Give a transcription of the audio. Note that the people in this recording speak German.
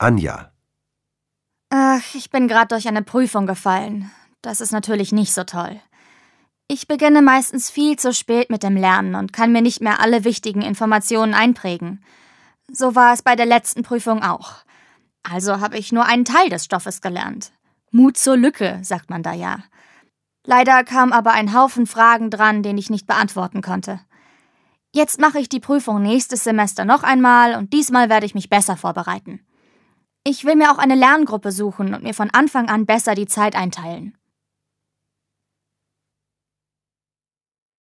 Anja. Ach, ich bin gerade durch eine Prüfung gefallen. Das ist natürlich nicht so toll. Ich beginne meistens viel zu spät mit dem Lernen und kann mir nicht mehr alle wichtigen Informationen einprägen. So war es bei der letzten Prüfung auch. Also habe ich nur einen Teil des Stoffes gelernt. Mut zur Lücke, sagt man da ja. Leider kam aber ein Haufen Fragen dran, den ich nicht beantworten konnte. Jetzt mache ich die Prüfung nächstes Semester noch einmal und diesmal werde ich mich besser vorbereiten. Ich will mir auch eine Lerngruppe suchen und mir von Anfang an besser die Zeit einteilen.